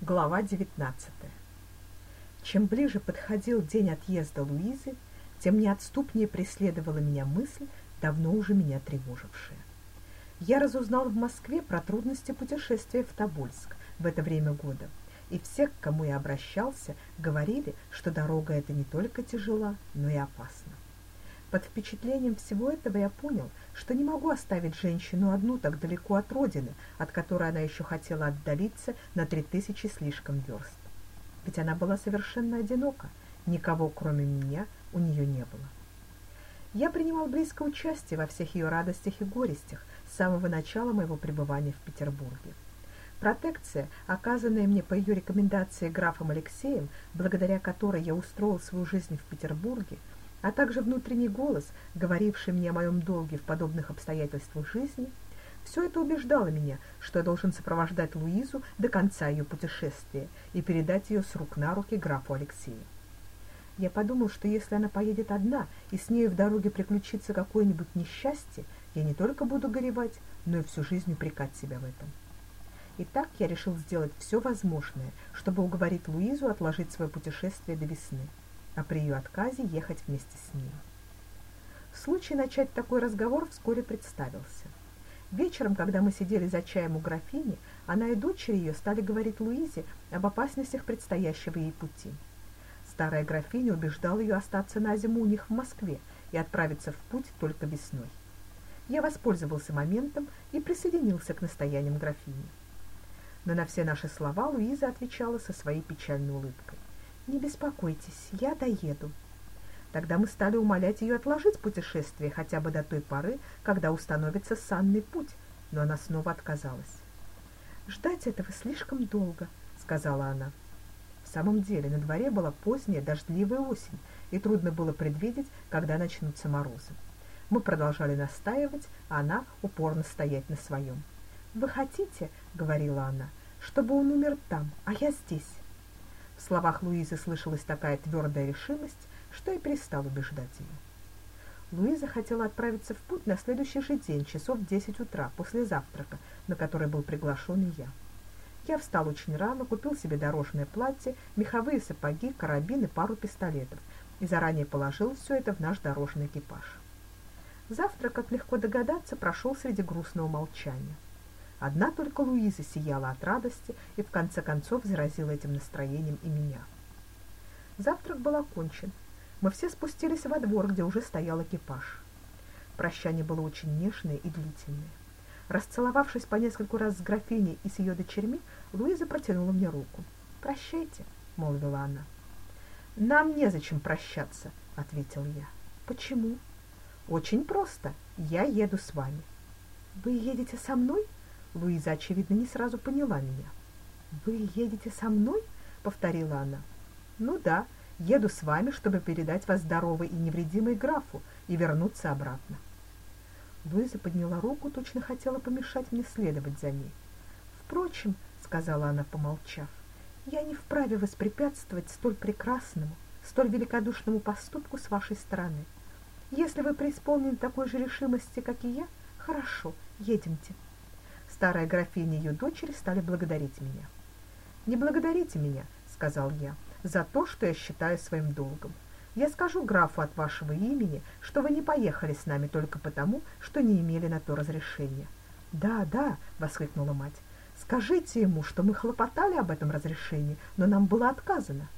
Глава 19. Чем ближе подходил день отъезда Луизы, тем неотступнее преследовала меня мысль, давно уже меня тревожившая. Я разузнал в Москве про трудности путешествия в Тобольск в это время года, и все, к кому я обращался, говорили, что дорога эта не только тяжела, но и опасна. Под впечатлением всего этого я понял, что не могу оставить женщину одну так далеко от родины, от которой она еще хотела отдалиться на три тысячи слишком верст. Ведь она была совершенно одинока, никого кроме меня у нее не было. Я принимал близкое участие во всех ее радостях и горестях с самого начала моего пребывания в Петербурге. Протекция, оказанная мне по ее рекомендации графом Алексеем, благодаря которой я устроил свою жизнь в Петербурге, а также внутренний голос, говоривший мне о моем долге в подобных обстоятельствах жизни, все это убеждало меня, что я должен сопровождать Луизу до конца ее путешествия и передать ее с рук на руки графу Алексею. Я подумал, что если она поедет одна и с нею в дороге приключится какое-нибудь несчастье, я не только буду горевать, но и всю жизнь упрекать себя в этом. Итак, я решил сделать все возможное, чтобы уговорить Луизу отложить свое путешествие до весны а при ее отказе ехать вместе с ним. Случай начать такой разговор вскоре представился. Вечером, когда мы сидели за чаем у графини, она и дочери ее стали говорить Луизе об опасностях предстоящего ей пути. Старая графиня убеждала ее остаться на зиму у них в Москве и отправиться в путь только весной. Я воспользовался моментом и присоединился к настояниям графини. Но на все наши слова Луиза отвечала со своей печальной улыбкой. Не беспокойтесь, я доеду. Тогда мы стали умолять ее отложить путешествие хотя бы до той поры, когда установится санный путь, но она снова отказалась. Ждать этого слишком долго, сказала она. В самом деле, на дворе была поздняя дождливая осень, и трудно было предвидеть, когда начнутся морозы. Мы продолжали настаивать, а она упорно стоять на своем. «Вы хотите, — говорила она, — чтобы он умер там, а я здесь?» В словах Луизы слышалась такая твердая решимость, что я перестал убеждать ее. Луиза хотела отправиться в путь на следующий же день, часов в десять утра, после завтрака, на который был приглашен и я. Я встал очень рано, купил себе дорожное платье, меховые сапоги, карабин и пару пистолетов и заранее положил все это в наш дорожный экипаж. Завтрак, как легко догадаться, прошел среди грустного молчания. Одна только Луиза сияла от радости и в конце концов заразила этим настроением и меня. Завтрак был окончен. Мы все спустились во двор, где уже стоял экипаж. Прощание было очень нежное и длительное. Расцеловавшись по нескольку раз с графиней и с ее дочерьми, Луиза протянула мне руку. «Прощайте», — молвила она. «Нам незачем прощаться», — ответил я. «Почему?» «Очень просто. Я еду с вами». «Вы едете со мной?» Луиза, очевидно, не сразу поняла меня. «Вы едете со мной?» — повторила она. «Ну да, еду с вами, чтобы передать вас здоровой и невредимой графу и вернуться обратно». Луиза подняла руку, точно хотела помешать мне следовать за ней. «Впрочем», — сказала она, помолчав, — «я не вправе воспрепятствовать столь прекрасному, столь великодушному поступку с вашей стороны. Если вы преисполнены такой же решимости, как и я, хорошо, едемте». Старая графиня и ее дочери стали благодарить меня. «Не благодарите меня», — сказал я, — «за то, что я считаю своим долгом. Я скажу графу от вашего имени, что вы не поехали с нами только потому, что не имели на то разрешения». «Да, да», — воскликнула мать, — «скажите ему, что мы хлопотали об этом разрешении, но нам было отказано».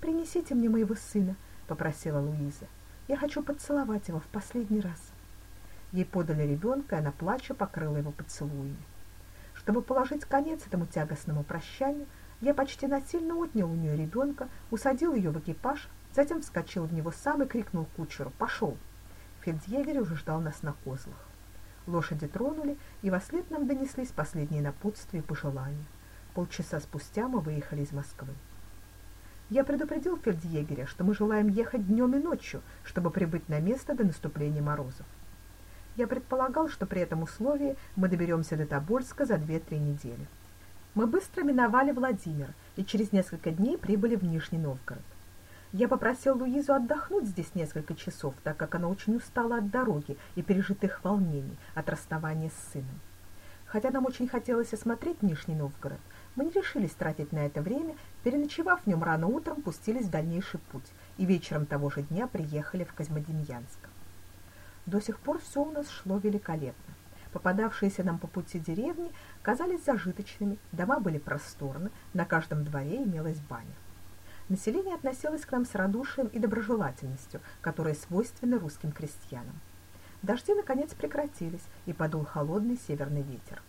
«Принесите мне моего сына», — попросила Луиза. «Я хочу поцеловать его в последний раз». Ей подали ребенка, и она, плача, покрыла его поцелуями. Чтобы положить конец этому тягостному прощанию, я почти насильно отнял у нее ребенка, усадил ее в экипаж, затем вскочил в него сам и крикнул кучеру «Пошел!». Фельдъегерь уже ждал нас на козлах. Лошади тронули, и во след нам донеслись последние напутствия и пожелания. Полчаса спустя мы выехали из Москвы. Я предупредил фельдъегеря, что мы желаем ехать днем и ночью, чтобы прибыть на место до наступления морозов. Я предполагал, что при этом условии мы доберемся до Тобольска за 2-3 недели. Мы быстро миновали Владимир и через несколько дней прибыли в Нижний Новгород. Я попросил Луизу отдохнуть здесь несколько часов, так как она очень устала от дороги и пережитых волнений от расставания с сыном. Хотя нам очень хотелось осмотреть Нижний Новгород, Мы не решились тратить на это время, переночевав в нем рано утром, пустились в дальнейший путь и вечером того же дня приехали в Козьмодемьянск. До сих пор все у нас шло великолепно. Попадавшиеся нам по пути деревни казались зажиточными, дома были просторны, на каждом дворе имелась баня. Население относилось к нам с радушием и доброжелательностью, которые свойственны русским крестьянам. Дожди наконец прекратились, и подул холодный северный ветер.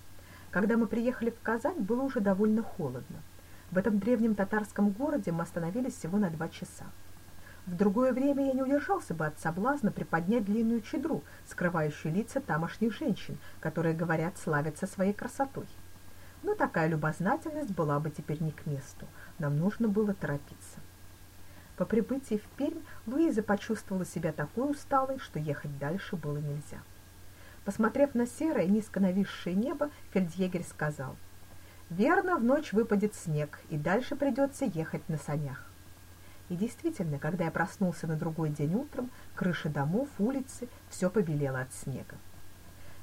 Когда мы приехали в Казань, было уже довольно холодно. В этом древнем татарском городе мы остановились всего на два часа. В другое время я не удержался бы от соблазна приподнять длинную чедру, скрывающую лица тамошних женщин, которые, говорят, славятся своей красотой. Но такая любознательность была бы теперь не к месту. Нам нужно было торопиться. По прибытии в Пермь Луиза почувствовала себя такой усталой, что ехать дальше было нельзя. Посмотрев на серое, низко нависшее небо, фельдъегерь сказал, «Верно, в ночь выпадет снег, и дальше придется ехать на санях». И действительно, когда я проснулся на другой день утром, крыши домов, улицы, все побелело от снега.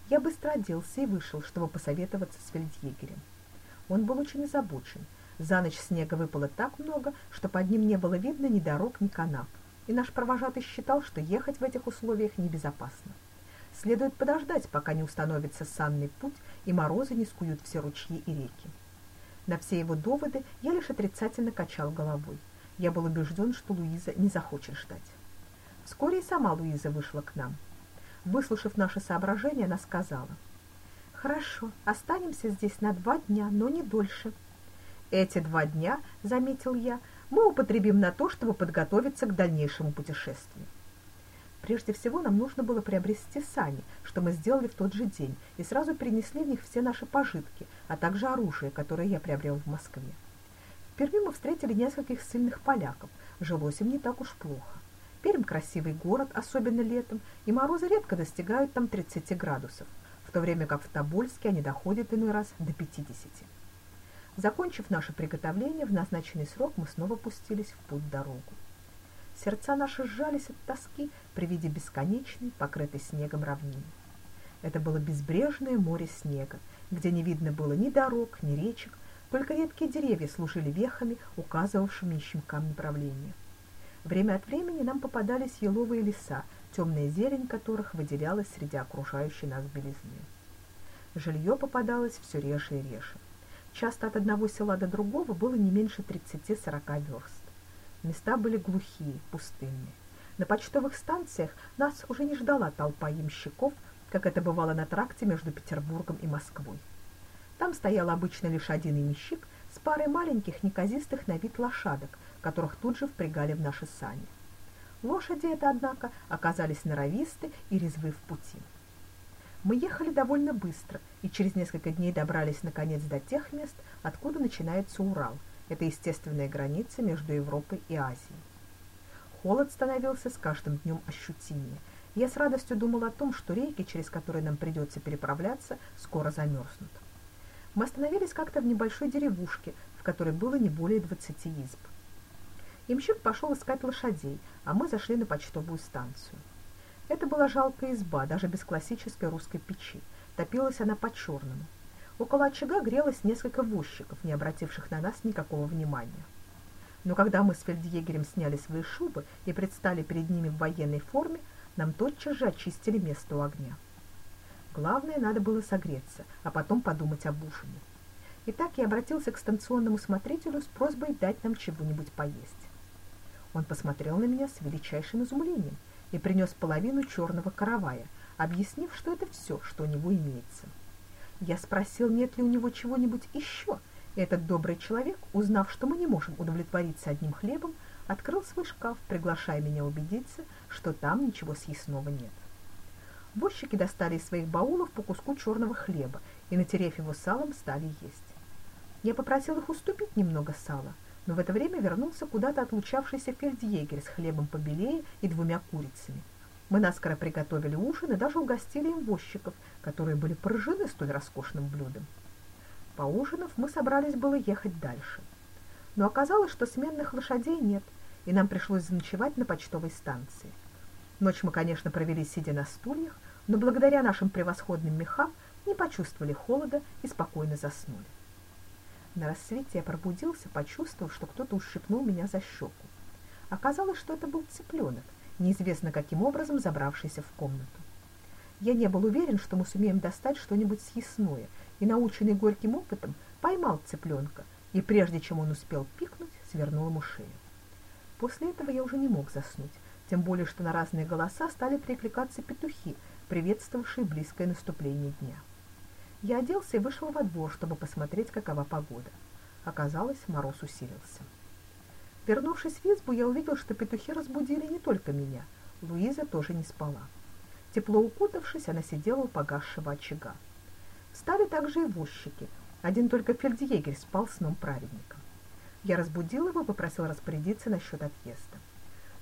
Я быстро оделся и вышел, чтобы посоветоваться с фельдъегерем. Он был очень озабочен. За ночь снега выпало так много, что под ним не было видно ни дорог, ни канав. И наш провожатый считал, что ехать в этих условиях небезопасно. Следует подождать, пока не установится санный путь и морозы не скуют все ручьи и реки. На все его доводы я лишь отрицательно качал головой. Я был убежден, что Луиза не захочет ждать. Вскоре и сама Луиза вышла к нам. Выслушав наши соображения, она сказала, «Хорошо, останемся здесь на два дня, но не дольше». «Эти два дня, — заметил я, — мы употребим на то, чтобы подготовиться к дальнейшему путешествию». Прежде всего нам нужно было приобрести сани, что мы сделали в тот же день, и сразу перенесли в них все наши пожитки, а также оружие, которое я приобрел в Москве. Перми мы встретили нескольких сильных поляков. Жилось им не так уж плохо. Пермь – красивый город, особенно летом, и морозы редко достигают там 30 градусов, в то время как в Тобольске они доходят иной раз до 50. Закончив наше приготовление, в назначенный срок мы снова пустились в путь-дорогу. Сердца наши сжались от тоски при виде бесконечной, покрытой снегом равнины. Это было безбрежное море снега, где не видно было ни дорог, ни речек, только редкие деревья служили вехами, указывавшими щенкам направление. Время от времени нам попадались еловые леса, темная зелень которых выделялась среди окружающей нас белизны. Жилье попадалось все реже и реже. Часто от одного села до другого было не меньше 30-40 верст. Места были глухие, пустынные. На почтовых станциях нас уже не ждала толпа ямщиков, как это бывало на тракте между Петербургом и Москвой. Там стоял обычно лишь один имещик с парой маленьких неказистых на вид лошадок, которых тут же впрягали в наши сани. Лошади это, однако, оказались норовисты и резвы в пути. Мы ехали довольно быстро и через несколько дней добрались наконец до тех мест, откуда начинается Урал. Это естественная граница между Европой и Азией. Холод становился с каждым днем ощутимее. Я с радостью думал о том, что реки, через которые нам придется переправляться, скоро замерзнут. Мы остановились как-то в небольшой деревушке, в которой было не более двадцати изб. Имщик пошел искать лошадей, а мы зашли на почтовую станцию. Это была жалкая изба, даже без классической русской печи. Топилась она по-черному. Около очага грелось несколько возчиков, не обративших на нас никакого внимания. Но когда мы с фельдъегерем сняли свои шубы и предстали перед ними в военной форме, нам тотчас же очистили место у огня. Главное, надо было согреться, а потом подумать об ужине. Итак, я обратился к станционному смотрителю с просьбой дать нам чего-нибудь поесть. Он посмотрел на меня с величайшим изумлением и принес половину черного каравая, объяснив, что это все, что у него имеется. Я спросил, нет ли у него чего-нибудь еще, и этот добрый человек, узнав, что мы не можем удовлетвориться одним хлебом, открыл свой шкаф, приглашая меня убедиться, что там ничего съестного нет. Возчики достали из своих баулов по куску черного хлеба и, натерев его салом, стали есть. Я попросил их уступить немного сала, но в это время вернулся куда-то отлучавшийся фельдъегерь с хлебом побелее и двумя курицами. Мы наскоро приготовили ужин и даже угостили им возчиков, которые были поражены столь роскошным блюдом. Поужинав, мы собрались было ехать дальше. Но оказалось, что сменных лошадей нет, и нам пришлось заночевать на почтовой станции. Ночь мы, конечно, провели сидя на стульях, но благодаря нашим превосходным мехам не почувствовали холода и спокойно заснули. На рассвете я пробудился, почувствовав, что кто-то ущипнул меня за щеку. Оказалось, что это был цыпленок, неизвестно каким образом забравшийся в комнату. Я не был уверен, что мы сумеем достать что-нибудь съестное, и, наученный горьким опытом, поймал цыпленка, и прежде чем он успел пикнуть, свернул ему шею. После этого я уже не мог заснуть, тем более что на разные голоса стали перекликаться петухи, приветствовавшие близкое наступление дня. Я оделся и вышел во двор, чтобы посмотреть, какова погода. Оказалось, мороз усилился. Вернувшись в избу, я увидел, что петухи разбудили не только меня. Луиза тоже не спала. Тепло укутавшись, она сидела у погасшего очага. Встали также и возчики. Один только фельдъегерь спал сном праведника. Я разбудил его и попросил распорядиться насчет отъезда.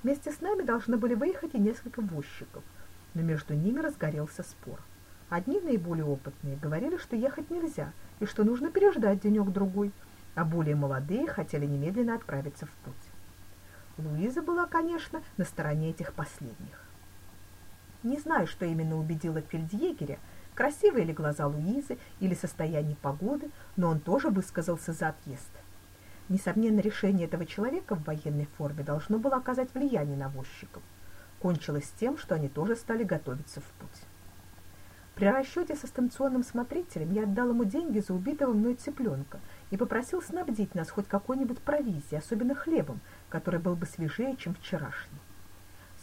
Вместе с нами должны были выехать и несколько возчиков, но между ними разгорелся спор. Одни, наиболее опытные, говорили, что ехать нельзя и что нужно переждать денек-другой, а более молодые хотели немедленно отправиться в путь. Луиза была, конечно, на стороне этих последних. Не знаю, что именно убедило фельдъегеря, красивые ли глаза Луизы или состояние погоды, но он тоже высказался за отъезд. Несомненно, решение этого человека в военной форме должно было оказать влияние на возчиков. Кончилось тем, что они тоже стали готовиться в путь. При расчете со станционным смотрителем я отдал ему деньги за убитого мной цыпленка и попросил снабдить нас хоть какой-нибудь провизией, особенно хлебом, который был бы свежее, чем вчерашний.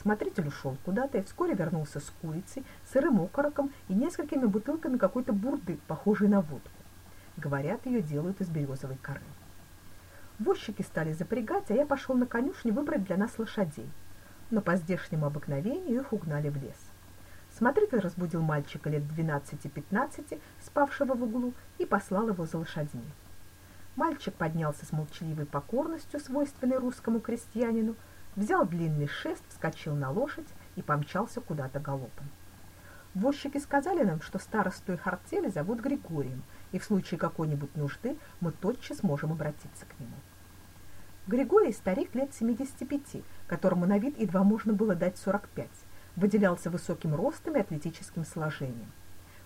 Смотритель ушел куда-то и вскоре вернулся с курицей, сырым окороком и несколькими бутылками какой-то бурды, похожей на водку. Говорят, ее делают из березовой коры. Возчики стали запрягать, а я пошел на конюшню выбрать для нас лошадей. Но по здешнему обыкновению их угнали в лес. Смотритель разбудил мальчика лет 12-15, спавшего в углу, и послал его за лошадьми. Мальчик поднялся с молчаливой покорностью, свойственной русскому крестьянину, взял длинный шест, вскочил на лошадь и помчался куда-то галопом. Возчики сказали нам, что старосту их артели зовут Григорием, и в случае какой-нибудь нужды мы тотчас можем обратиться к нему. Григорий старик лет 75, которому на вид едва можно было дать 45 выделялся высоким ростом и атлетическим сложением.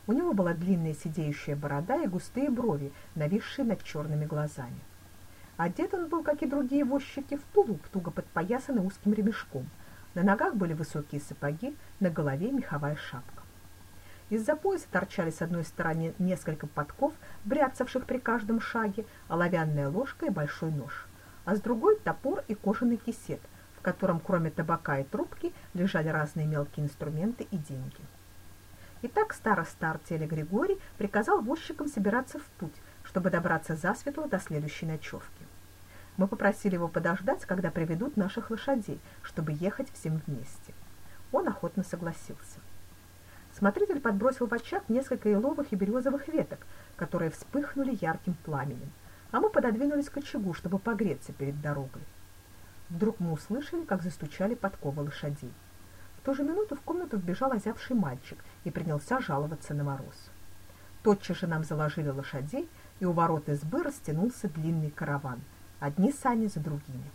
У него была длинная сидеющая борода и густые брови, нависшие над черными глазами. Одет он был, как и другие возчики, в тулуп, туго подпоясанный узким ремешком. На ногах были высокие сапоги, на голове меховая шапка. Из-за пояса торчали с одной стороны несколько подков, бряцавших при каждом шаге, оловянная ложка и большой нож, а с другой топор и кожаный кисет – в котором кроме табака и трубки лежали разные мелкие инструменты и деньги. Итак, староста артели Григорий приказал возчикам собираться в путь, чтобы добраться засветло до следующей ночевки. Мы попросили его подождать, когда приведут наших лошадей, чтобы ехать всем вместе. Он охотно согласился. Смотритель подбросил в очаг несколько еловых и березовых веток, которые вспыхнули ярким пламенем, а мы пододвинулись к очагу, чтобы погреться перед дорогой. Вдруг мы услышали, как застучали подковы лошадей. В ту же минуту в комнату вбежал озябший мальчик и принялся жаловаться на мороз. Тотчас же нам заложили лошадей, и у ворот избы растянулся длинный караван, одни сани за другими.